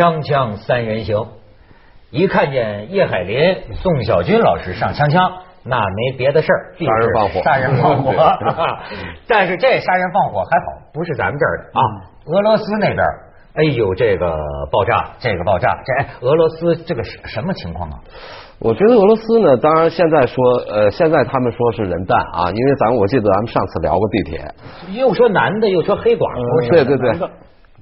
锵锵三人行，一看见叶海林、宋小军老师上锵锵，那没别的事儿，杀人放火，杀人放火。但是这杀人放火还好，不是咱们这儿的啊，俄罗斯那边，哎呦，这个爆炸，这个爆炸，这俄罗斯这个什什么情况啊？我觉得俄罗斯呢，当然现在说，呃，现在他们说是人弹啊，因为咱我记得咱们上次聊过地铁，又说男的，又说黑寡妇，对对对，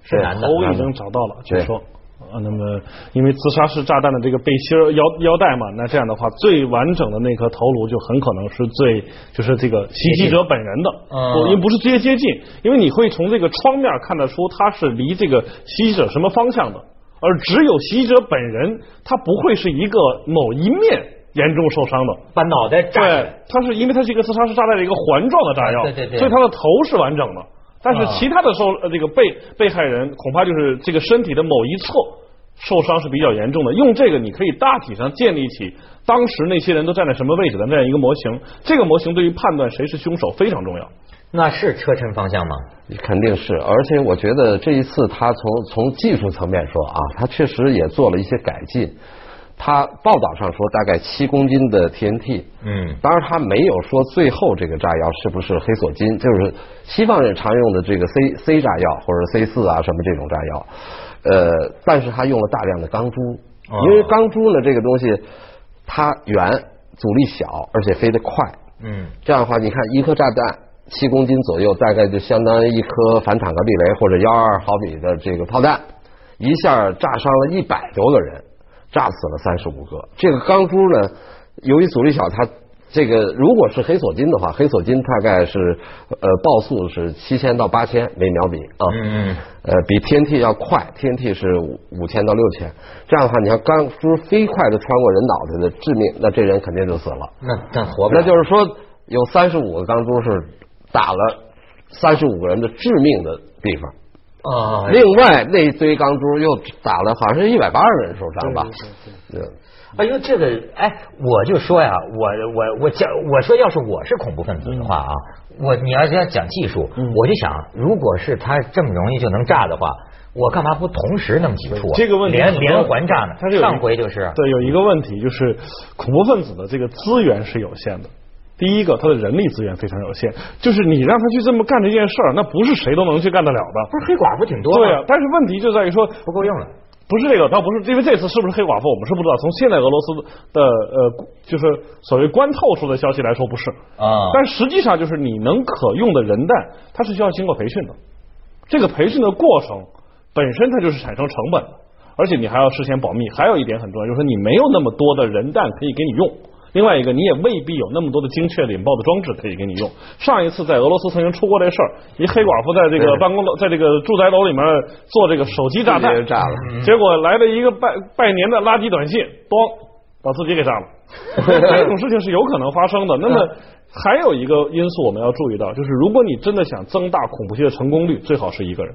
是男的，头已经找到了，据说。啊，那么因为自杀式炸弹的这个背心腰腰带嘛，那这样的话，最完整的那颗头颅就很可能是最就是这个袭击者本人的，因为不是直接接近，因为你会从这个窗面看得出他是离这个袭击者什么方向的，而只有袭击者本人，他不会是一个某一面严重受伤的，把脑袋。炸，对，他是因为它是一个自杀式炸弹的一个环状的炸药，对对对，所以他的头是完整的。但是其他的受呃这个被被害人恐怕就是这个身体的某一侧受伤是比较严重的。用这个你可以大体上建立起当时那些人都站在什么位置的那样一个模型。这个模型对于判断谁是凶手非常重要。那是车身方向吗？肯定是。而且我觉得这一次他从从技术层面说啊，他确实也做了一些改进。他报道上说大概七公斤的 TNT，嗯，当然他没有说最后这个炸药是不是黑索金，就是西方人常用的这个 C C 炸药或者 C 四啊什么这种炸药，呃，但是他用了大量的钢珠，因为钢珠呢这个东西它圆，阻力小，而且飞得快，嗯，这样的话你看一颗炸弹七公斤左右，大概就相当于一颗反坦克地雷或者幺二毫米的这个炮弹，一下炸伤了一百多个人。炸死了三十五个。这个钢珠呢，由于阻力小，它这个如果是黑索金的话，黑索金大概是呃爆速是七千到八千每秒米啊，嗯呃比 TNT 要快，TNT 是五千到六千。这样的话，你看钢珠飞快的穿过人脑袋的致命，那这人肯定就死了。那那活不了。那就是说，有三十五个钢珠是打了三十五个人的致命的地方。啊！另外那一堆钢珠又打了，好像是一百八十人受伤吧？对，哎呦，这个哎，我就说呀，我我我讲，我说要是我是恐怖分子的话啊，我你要是要讲技术，我就想，如果是他这么容易就能炸的话，我干嘛不同时那么几处？这个问题连连环炸呢？上回就是对，有一个问题就是恐怖分子的这个资源是有限的。第一个，他的人力资源非常有限，就是你让他去这么干这件事儿，那不是谁都能去干得了的。不是黑寡妇挺多对啊，但是问题就在于说不够用了。不是这个，倒不是，因为这次是不是黑寡妇，我们是不知道。从现在俄罗斯的呃，就是所谓官透出的消息来说，不是啊。但实际上，就是你能可用的人弹，它是需要经过培训的。这个培训的过程本身它就是产生成本的，而且你还要事先保密。还有一点很重要，就是说你没有那么多的人弹可以给你用。另外一个，你也未必有那么多的精确引爆的装置可以给你用。上一次在俄罗斯曾经出过这事儿，一黑寡妇在这个办公楼，在这个住宅楼里面做这个手机炸弹，炸了，结果来了一个拜拜年的垃圾短信，咣，把自己给炸了。这种事情是有可能发生的。那么还有一个因素我们要注意到，就是如果你真的想增大恐怖袭击的成功率，最好是一个人。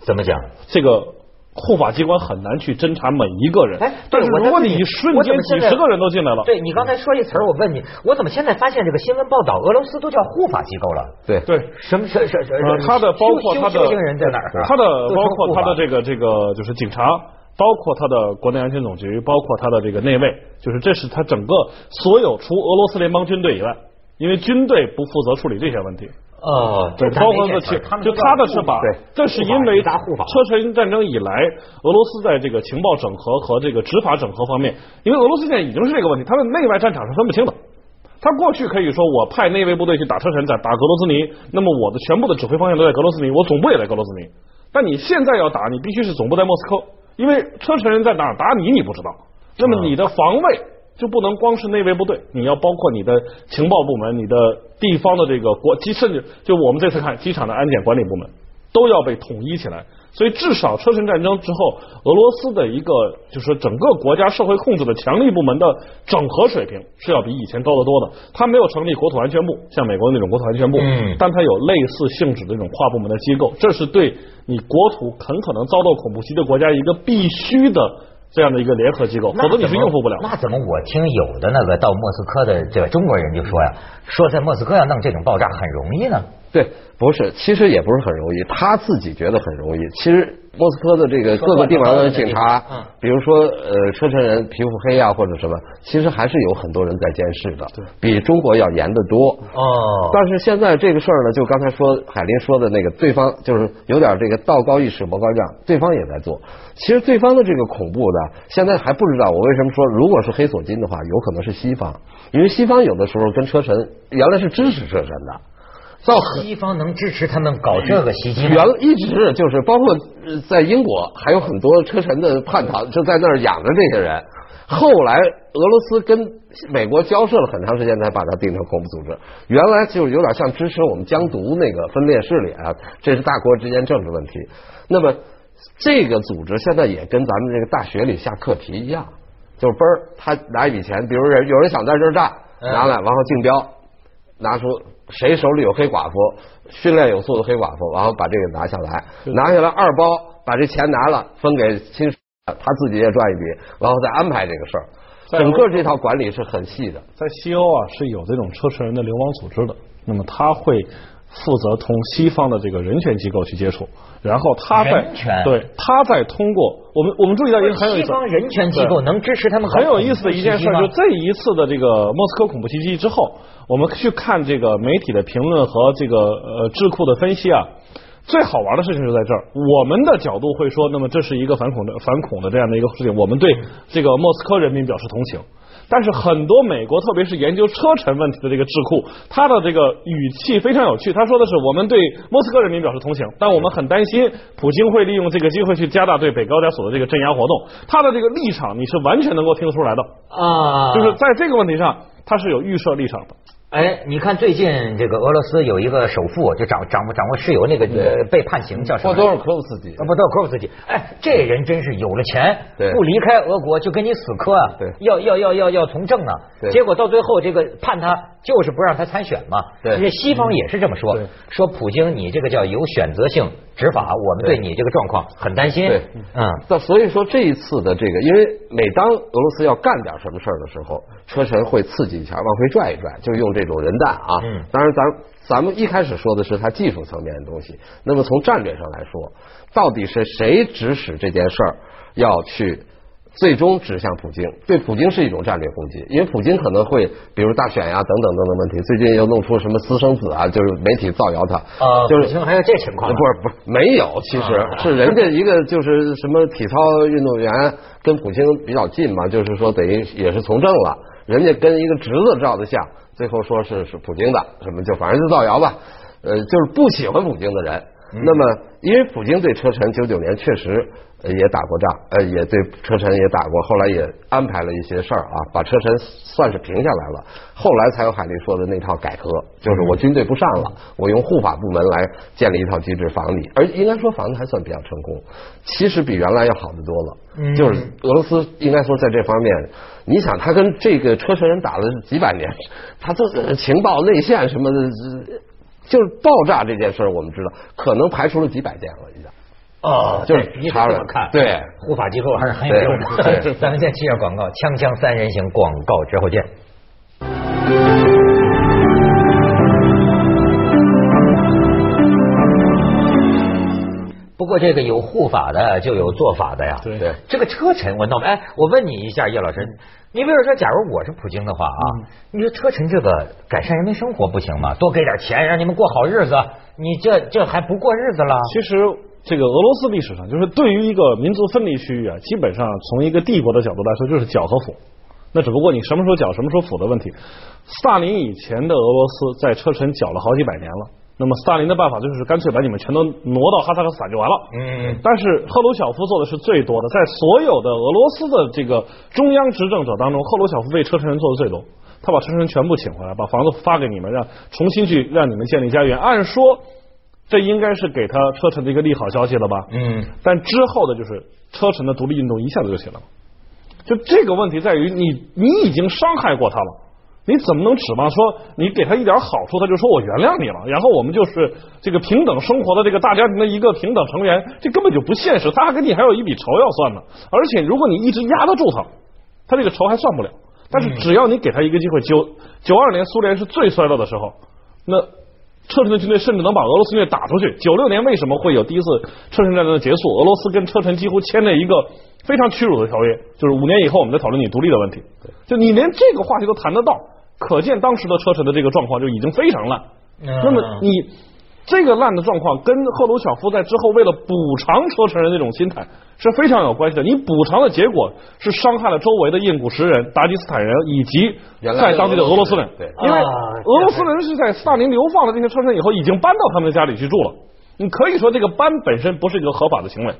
怎么讲？这个。护法机关很难去侦查每一个人，哎，但是如果你瞬间几十个人都进来了，对你刚才说一词儿，我问你，我怎么现在发现这个新闻报道俄罗斯都叫护法机构了？对对，什么什什什？他的包括他的人在哪儿？他的包括他的这个这个就是警察，包括他的国内安全总局，包括他的这个内卫，就是这是他整个所有除俄罗斯联邦军队以外，因为军队不负责处理这些问题。哦，对，包括这情，就他的是把，这是因为车臣战争以来，俄罗斯在这个情报整合和这个执法整合方面，因为俄罗斯现在已经是这个问题，他的内外战场是分不清的。他过去可以说我派内卫部队去打车臣，在打格罗斯尼，那么我的全部的指挥方向都在格罗斯尼，我总部也在格罗斯尼。但你现在要打，你必须是总部在莫斯科，因为车臣人在哪打你你不知道，那么你的防卫。就不能光是内卫部队，你要包括你的情报部门、你的地方的这个国机，甚至就我们这次看机场的安检管理部门，都要被统一起来。所以至少车臣战争之后，俄罗斯的一个就是整个国家社会控制的强力部门的整合水平是要比以前高得多的。它没有成立国土安全部，像美国那种国土安全部，但它有类似性质的这种跨部门的机构，这是对你国土很可能遭到恐怖袭击的国家一个必须的。这样的一个联合机构，否则你是应付不了。那怎么我听有的那个到莫斯科的这个中国人就说呀，说在莫斯科要弄这种爆炸很容易呢？对，不是，其实也不是很容易。他自己觉得很容易，其实莫斯科的这个各个地方的警察，比如说呃车臣人皮肤黑啊或者什么，其实还是有很多人在监视的，比中国要严得多。哦。但是现在这个事儿呢，就刚才说海林说的那个，对方就是有点这个道高一尺魔高一丈，对方也在做。其实对方的这个恐怖的，现在还不知道。我为什么说，如果是黑索金的话，有可能是西方，因为西方有的时候跟车臣原来是支持车臣的。到西方能支持他们搞这个袭击原一直就是包括在英国还有很多车臣的叛逃，就在那儿养着这些人。后来俄罗斯跟美国交涉了很长时间，才把它定成恐怖组织。原来就是有点像支持我们疆独那个分裂势力啊，这是大国之间政治问题。那么这个组织现在也跟咱们这个大学里下课题一样，就是嘣儿他拿一笔钱，比如人有人想在这儿炸，拿来然后竞标，拿出。谁手里有黑寡妇，训练有素的黑寡妇，然后把这个拿下来，拿下来二包，把这钱拿了分给亲属，他自己也赚一笔，然后再安排这个事儿。整个这套管理是很细的。在西欧啊，是有这种车臣人的流亡组织的，那么他会负责同西方的这个人权机构去接触。然后他在对他在通过我们我们注意到一个很有意思，西方人权机构能支持他们很有意思的一件事，就这一次的这个莫斯科恐怖袭击之后，我们去看这个媒体的评论和这个呃智库的分析啊，最好玩的事情就在这儿。我们的角度会说，那么这是一个反恐的 反恐的这样的一个事情，我们对这个莫斯科人民表示同情。但是很多美国，特别是研究车臣问题的这个智库，他的这个语气非常有趣。他说的是：“我们对莫斯科人民表示同情，但我们很担心普京会利用这个机会去加大对北高加索的这个镇压活动。”他的这个立场，你是完全能够听得出来的啊，就是在这个问题上，他是有预设立场的。哎，你看最近这个俄罗斯有一个首富，就掌掌握掌握石油那个被判刑叫什么？波多尔科夫斯基。波多尔科夫斯基。哎，这人真是有了钱，不离开俄国就跟你死磕啊！要要要要要从政啊！结果到最后这个判他就是不让他参选嘛。对。西方也是这么说，说普京你这个叫有选择性执法，我们对你这个状况很担心。对。嗯。那所以说这一次的这个，因为每当俄罗斯要干点什么事儿的时候，车臣会刺激一下，往回拽一拽，就用。这种人弹啊，当然，咱咱们一开始说的是他技术层面的东西。那么从战略上来说，到底是谁指使这件事儿要去最终指向普京？对普京是一种战略攻击，因为普京可能会比如大选呀等等等等问题。最近又弄出什么私生子啊，就是媒体造谣他。啊，就是还有这情况？不是不是没有，其实是人家一个就是什么体操运动员跟普京比较近嘛，就是说等于也是从政了，人家跟一个侄子照的相。最后说是是普京的，什么就反正就造谣吧，呃，就是不喜欢普京的人。那么，因为普京对车臣九九年确实。也打过仗，呃，也对车臣也打过，后来也安排了一些事儿啊，把车臣算是平下来了。后来才有海利说的那套改革，就是我军队不上了，我用护法部门来建立一套机制防你，而应该说防的还算比较成功，其实比原来要好得多了。就是俄罗斯应该说在这方面，你想他跟这个车臣人打了几百年，他这情报内线什么的，就是爆炸这件事儿，我们知道可能排除了几百件了已经。哦，就是你这么看，对护法机构还是很有用的。咱们先接下广告，锵锵三人行广告之后见。不过这个有护法的就有做法的呀。对，这个车臣我闹哎，我问你一下叶老师，你比如说，假如我是普京的话啊，你说车臣这个改善人民生活不行吗？多给点钱让你们过好日子，你这这还不过日子了？其实。这个俄罗斯历史上，就是对于一个民族分离区域啊，基本上从一个帝国的角度来说，就是剿和抚。那只不过你什么时候剿，什么时候抚的问题。斯大林以前的俄罗斯在车臣剿了好几百年了，那么斯大林的办法就是干脆把你们全都挪到哈萨克斯坦就完了。嗯。但是赫鲁晓夫做的是最多的，在所有的俄罗斯的这个中央执政者当中，赫鲁晓夫为车臣人做的最多。他把车臣人全部请回来，把房子发给你们，让重新去让你们建立家园。按说。这应该是给他车臣的一个利好消息了吧？嗯。但之后的就是车臣的独立运动一下子就起来了。就这个问题在于你你已经伤害过他了，你怎么能指望说你给他一点好处，他就说我原谅你了，然后我们就是这个平等生活的这个大家庭的一个平等成员？这根本就不现实，他还跟你还有一笔仇要算呢。而且如果你一直压得住他，他这个仇还算不了。但是只要你给他一个机会，九九二年苏联是最衰落的时候，那。车臣的军队甚至能把俄罗斯军队打出去。九六年为什么会有第一次车臣战争的结束？俄罗斯跟车臣几乎签了一个非常屈辱的条约，就是五年以后我们再讨论你独立的问题。就你连这个话题都谈得到，可见当时的车臣的这个状况就已经非常烂。那么你。这个烂的状况跟赫鲁晓夫在之后为了补偿车臣人那种心态是非常有关系的。你补偿的结果是伤害了周围的印古什人、达吉斯坦人以及在当地的俄罗斯人。对，因为俄罗斯人是在斯大林流放了这些车臣以后，已经搬到他们的家里去住了。你可以说这个搬本身不是一个合法的行为，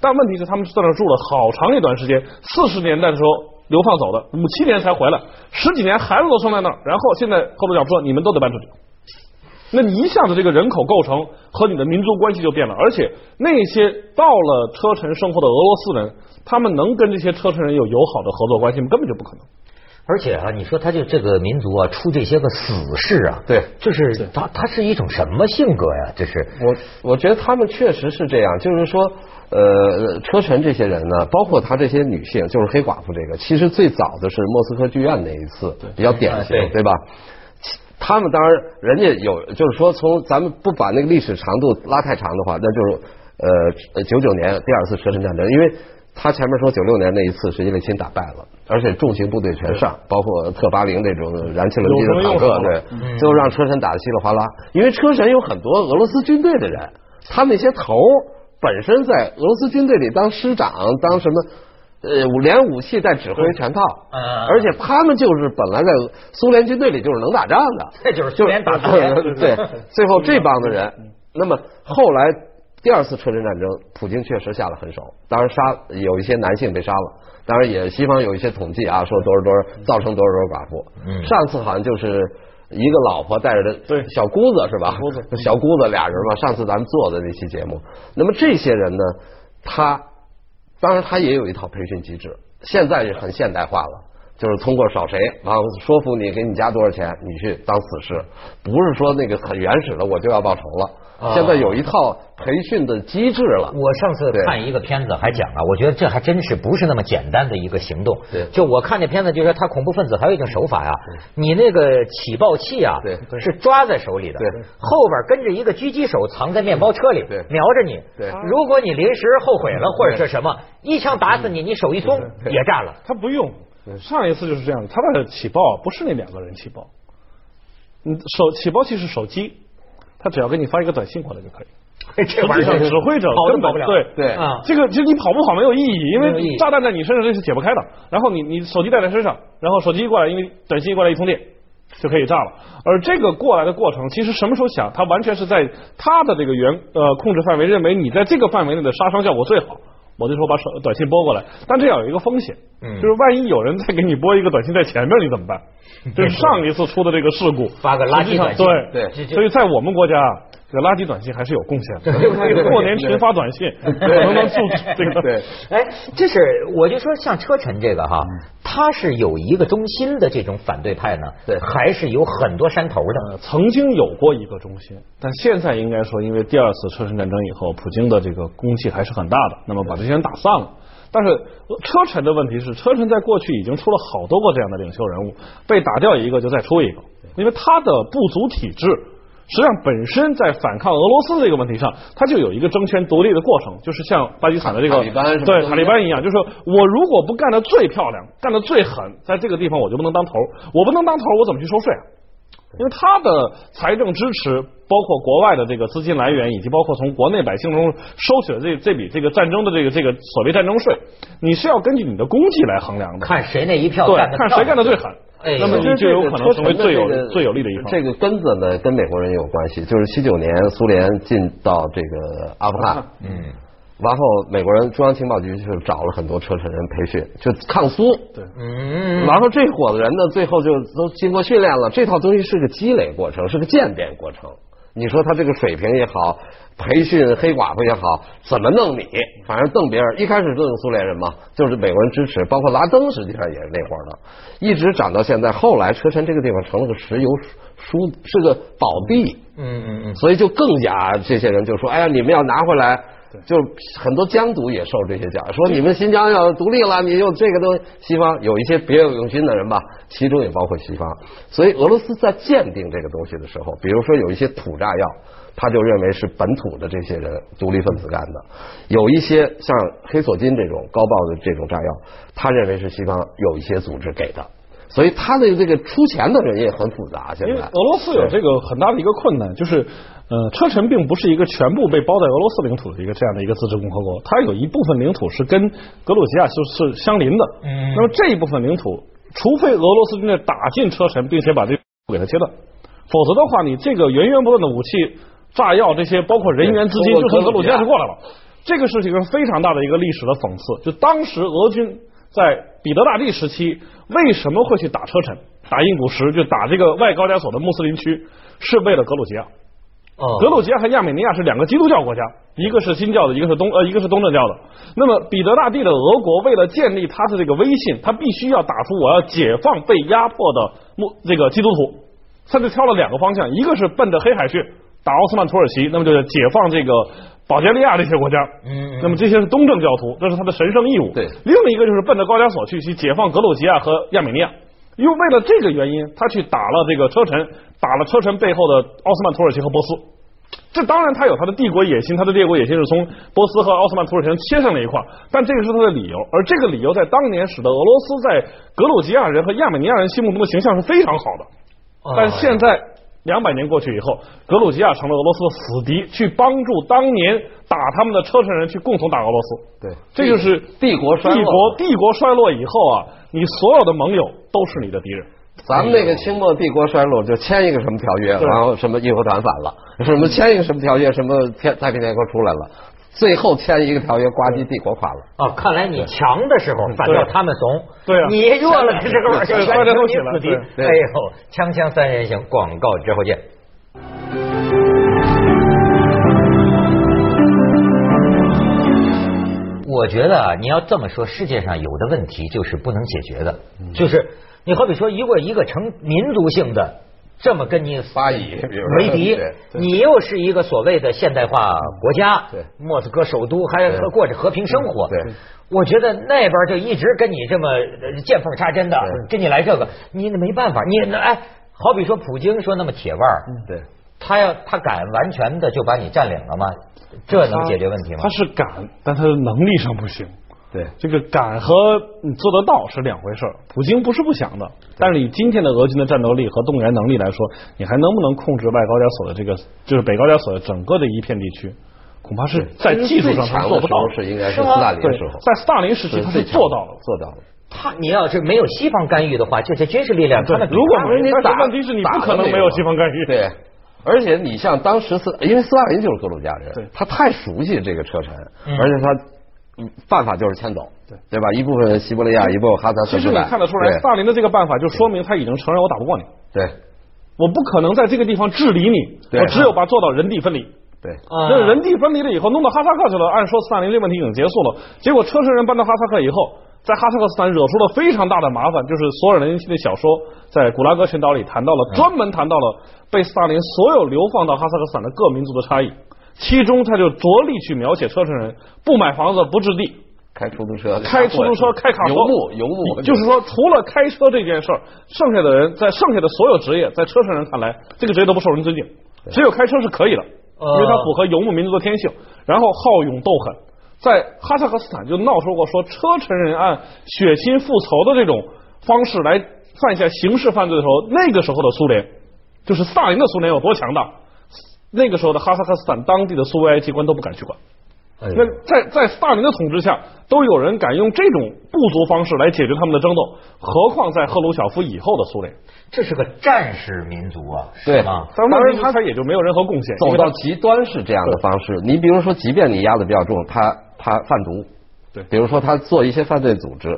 但问题是他们在那住了好长一段时间。四十年代的时候流放走的，五七年才回来，十几年孩子都生在那儿。然后现在赫鲁晓夫说你们都得搬出去。那你一下子这个人口构成和你的民族关系就变了，而且那些到了车臣生活的俄罗斯人，他们能跟这些车臣人有友好的合作关系吗？根本就不可能。而且啊，你说他就这个民族啊，出这些个死士啊，对，就是他他是一种什么性格呀？这是我我觉得他们确实是这样，就是说，呃，车臣这些人呢，包括他这些女性，就是黑寡妇这个，其实最早的是莫斯科剧院那一次比较典型，对吧？他们当然，人家有，就是说，从咱们不把那个历史长度拉太长的话，那就是呃九九年第二次车臣战争，因为他前面说九六年那一次是叶利钦打败了，而且重型部队全上，包括特八零那种燃气轮机的坦克，对，最后让车臣打得稀里哗啦。因为车臣有很多俄罗斯军队的人，他那些头本身在俄罗斯军队里当师长，当什么。呃，连武器带指挥全套，而且他们就是本来在苏联军队里就是能打仗的，这就是苏联打苏联。对，最后这帮的人，那么后来第二次车臣战争，普京确实下了狠手，当然杀有一些男性被杀了，当然也西方有一些统计啊，说多少多少造成多少多少寡妇。上次好像就是一个老婆带着的小姑子是吧？小姑子俩人嘛。上次咱们做的那期节目，那么这些人呢，他。当然，他也有一套培训机制，现在也很现代化了，就是通过找谁，然后说服你给你加多少钱，你去当死士，不是说那个很原始的我就要报仇了。现在有一套培训的机制了。我上次看一个片子还讲啊，我觉得这还真是不是那么简单的一个行动。对，就我看那片子，就说他恐怖分子还有一种手法呀，你那个起爆器啊，对，是抓在手里的，对，后边跟着一个狙击手藏在面包车里，对，瞄着你，对，如果你临时后悔了或者是什么，一枪打死你，你手一松也炸了。他不用，上一次就是这样，他的起爆不是那两个人起爆，嗯，手起爆器是手机。他只要给你发一个短信过来就可以。这玩意儿，指挥者根本对对啊，这个其实你跑不跑没有意义，因为炸弹在你身上这是解不开的。然后你你手机带在身上，然后手机一过来，因为短信一过来一通电就可以炸了。而这个过来的过程，其实什么时候响，它完全是在它的这个原呃控制范围，认为你在这个范围内的杀伤效果最好。我就说把手短信拨过来，但这样有一个风险，就是万一有人再给你拨一个短信在前面，你怎么办？就是上一次出的这个事故，发个垃圾短信，对对，所以在我们国家。这垃圾短信还是有贡献的，过年群发短信，可能能送这个。对，哎，这是我就说像车臣这个哈，他是有一个中心的这种反对派呢，对，还是有很多山头的。曾经有过一个中心，但现在应该说，因为第二次车臣战争以后，普京的这个功绩还是很大的，那么把这些人打散了。但是车臣的问题是，车臣在过去已经出了好多个这样的领袖人物，被打掉一个就再出一个，因为他的不足体制。实际上，本身在反抗俄罗斯这个问题上，它就有一个争权夺利的过程，就是像巴基斯坦的这个对塔利班一样，就是说我如果不干的最漂亮，干的最狠，在这个地方我就不能当头，我不能当头，我怎么去收税啊？因为他的财政支持，包括国外的这个资金来源，以及包括从国内百姓中收取的这这笔这个战争的这个这个所谓战争税，你是要根据你的功绩来衡量的，看谁那一票对，看谁干的最狠。那么你就有可能成为最有最有利的一方。这个根子呢，跟美国人有关系。就是七九年苏联进到这个阿富汗，嗯，然后美国人中央情报局就找了很多车臣人培训，就抗苏。对，嗯，然后这伙子人呢，最后就都经过训练了。这套东西是个积累过程，是个渐变过程。你说他这个水平也好。培训黑寡妇也好，怎么弄你？反正瞪别人，一开始瞪苏联人嘛，就是美国人支持，包括拉登实际上也是那会儿的，一直涨到现在。后来车臣这个地方成了个石油输，是个宝地，嗯嗯嗯，所以就更加这些人就说：“哎呀，你们要拿回来，就很多疆独也受这些教，说你们新疆要独立了，你用这个东西，西方有一些别有用心的人吧，其中也包括西方。所以俄罗斯在鉴定这个东西的时候，比如说有一些土炸药，他就认为是本土的这些人独立分子干的；有一些像黑索金这种高爆的这种炸药，他认为是西方有一些组织给的。所以他的这个出钱的人也很复杂。现在俄罗斯有这个很大的一个困难，就是呃，车臣并不是一个全部被包在俄罗斯领土的一个这样的一个自治共和国，它有一部分领土是跟格鲁吉亚就是相邻的。嗯。那么这一部分领土，除非俄罗斯军队打进车臣，并且把这给它切断，否则的话，你这个源源不断的武器、炸药这些，包括人员、资金，就从格鲁吉亚就过来了。这个事情是非常大的一个历史的讽刺。就当时俄军在彼得大帝时期。为什么会去打车臣、打印古什，就打这个外高加索的穆斯林区？是为了格鲁吉亚。哦，格鲁吉亚和亚美尼亚是两个基督教国家，一个是新教的，一个是东呃，一个是东正教的。那么彼得大帝的俄国为了建立他的这个威信，他必须要打出我要解放被压迫的穆这个基督徒，他就挑了两个方向，一个是奔着黑海去打奥斯曼土耳其，那么就是解放这个。保加利亚这些国家，嗯，那么这些是东正教徒，这是他的神圣义务。对，另一个就是奔着高加索去，去解放格鲁吉亚和亚美尼亚。因为为了这个原因，他去打了这个车臣，打了车臣背后的奥斯曼土耳其和波斯。这当然他有他的帝国野心，他的帝国野心是从波斯和奥斯曼土耳其切上了一块，但这个是他的理由。而这个理由在当年使得俄罗斯在格鲁吉亚人和亚美尼亚人心目中的形象是非常好的。但现在。两百年过去以后，格鲁吉亚成了俄罗斯的死敌，去帮助当年打他们的车臣人去共同打俄罗斯。对，这就是帝国衰落。帝国帝国衰落以后啊，你所有的盟友都是你的敌人。咱们那个清末帝国衰落，就签一个什么条约，然后什么义和团反了，什么签一个什么条约，什么天太平天国出来了。最后签一个条约，呱唧帝国垮了。哦，看来你强的时候反倒他们怂，对啊，你弱了的时候全全都起来了。哎呦，锵锵三人行，广告之后见。我觉得啊，你要这么说，世界上有的问题就是不能解决的，就是你好比说，如果一个成民族性的。这么跟你发以为敌，你又是一个所谓的现代化国家，莫斯科首都还过着和平生活。我觉得那边就一直跟你这么见缝插针的，跟你来这个，你没办法。你那哎，好比说普京说那么铁腕儿，对，他要他敢完全的就把你占领了吗？这能解决问题吗？他是敢，但他的能力上不行。对，这个敢和你做得到是两回事儿。普京不是不想的，但是以今天的俄军的战斗力和动员能力来说，你还能不能控制外高加索的这个，就是北高加索的整个的一片地区？恐怕是在技术上他做不到。是应该是斯大林时候，在斯大林时期他是做到了，做到了。他你要是没有西方干预的话，这些军事力量，他们如果没你打，问题是你不可能没有西方干预。对，而且你像当时斯，因为斯大林就是格鲁吉亚人，他太熟悉这个车臣，而且他。办法就是迁走，对对吧？一部分西伯利亚，一部分哈萨克斯坦其实你看得出来，斯大林的这个办法就说明他已经承认我打不过你。对，我不可能在这个地方治理你，我只有把做到人地分离。对，那人地分离了以后，弄到哈萨克去了。按说斯大林这个问题已经结束了，结果车臣人搬到哈萨克以后，在哈萨克斯坦惹出了非常大的麻烦。就是索尔仁尼的小说在古拉格群岛里谈到了，专门谈到了被斯大林所有流放到哈萨克斯坦的各民族的差异。其中，他就着力去描写车臣人不买房子、不置地，开出租车、开出租车、开卡车、游牧、游牧。就是说，除了开车这件事儿，剩下的人在剩下的所有职业，在车臣人看来，这个职业都不受人尊敬。只有开车是可以的，因为它符合游牧民族的天性。然后好勇斗狠，在哈萨克斯坦就闹出过说车臣人按血亲复仇的这种方式来犯下刑事犯罪的时候，那个时候的苏联，就是萨林的苏联有多强大。那个时候的哈萨克斯坦当地的苏维埃机关都不敢去管。那在在斯大林的统治下，都有人敢用这种部族方式来解决他们的争斗，何况在赫鲁晓夫以后的苏联？这是个战士民族啊，对吗？当然他他也就没有任何贡献。走到极端是这样的方式。你比如说，即便你压的比较重，他他贩毒，对，比如说他做一些犯罪组织。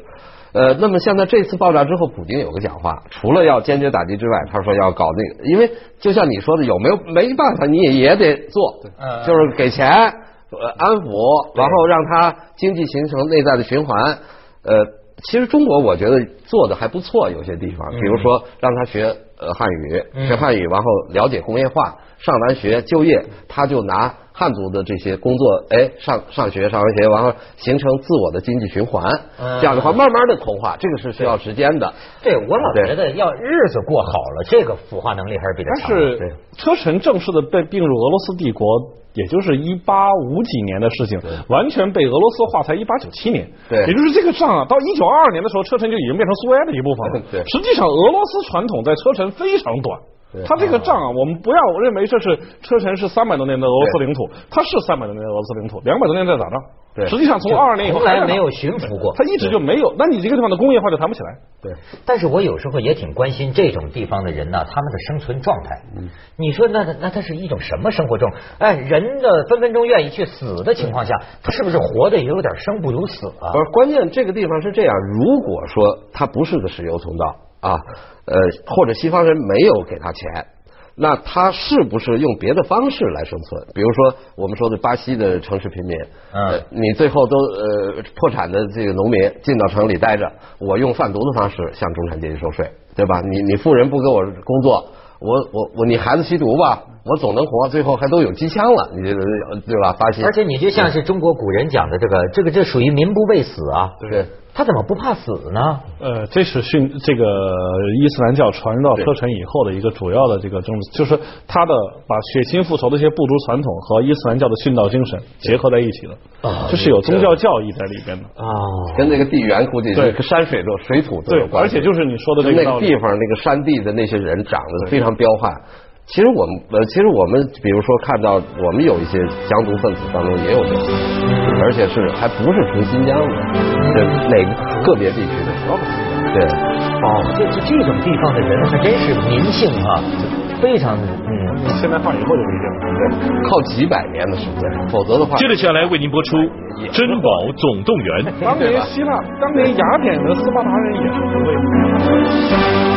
呃，那么现在这次爆炸之后，普京有个讲话，除了要坚决打击之外，他说要搞那个，因为就像你说的，有没有没办法，你也也得做，就是给钱，呃，安抚，然后让他经济形成内在的循环。呃，其实中国我觉得做的还不错，有些地方，比如说让他学呃汉语，学汉语，然后了解工业化，上完学就业，他就拿汉族的这些工作，哎，上上学上完学，完了形成自我的经济循环，这样的话慢慢的同化，这个是需要时间的。对我老觉得要日子过好了，这个腐化能力还是比较强。但是车臣正式的被并入俄罗斯帝国，也就是一八五几年的事情，完全被俄罗斯化才一八九七年。对，也就是这个仗啊，到一九二二年的时候，车臣就已经变成苏维埃的一部分了。对，实际上俄罗斯传统在车臣非常短。他这个仗啊，我们不要认为这是车臣是三百多年的俄罗斯领土，他是三百多年的俄罗斯领土，两百多年在打仗。对，实际上从二二年以后，从来没有驯服过，他一直就没有。那你这个地方的工业化就谈不起来。对，但是我有时候也挺关心这种地方的人呢，他们的生存状态。嗯，你说那那他是一种什么生活状态？哎，人的分分钟愿意去死的情况下，他是不是活的也有点生不如死啊？不是，关键这个地方是这样，如果说它不是个石油通道啊，呃，或者西方人没有给他钱。那他是不是用别的方式来生存？比如说我们说的巴西的城市贫民，嗯，你最后都呃破产的这个农民进到城里待着，我用贩毒的方式向中产阶级收税，对吧？你你富人不给我工作，我我我你孩子吸毒吧，我总能活，最后还都有机枪了，你对吧？巴西，而且你就像是中国古人讲的这个，这个这属于民不畏死啊，对。他怎么不怕死呢？呃，这是训这个伊斯兰教传入到车臣以后的一个主要的这个政治，就是他的把血亲复仇的一些部族传统和伊斯兰教的殉道精神结合在一起了，就是有宗教教义在里边的。啊，跟那个地缘估计对。山水都水土都有关系，而且就是你说的那个地方那个山地的那些人长得非常彪悍。其实我们呃，其实我们比如说看到我们有一些疆独分子当中也有这个，而且是还不是从新疆的，这哪个个别地区的？对，哦，这这这种地方的人还真是民性啊，非常嗯。现在放以后就不一样了，对，靠几百年的时间，否则的话。接着下来为您播出《珍宝总动员》。当年希腊，当年雅典的斯巴达人也是不畏。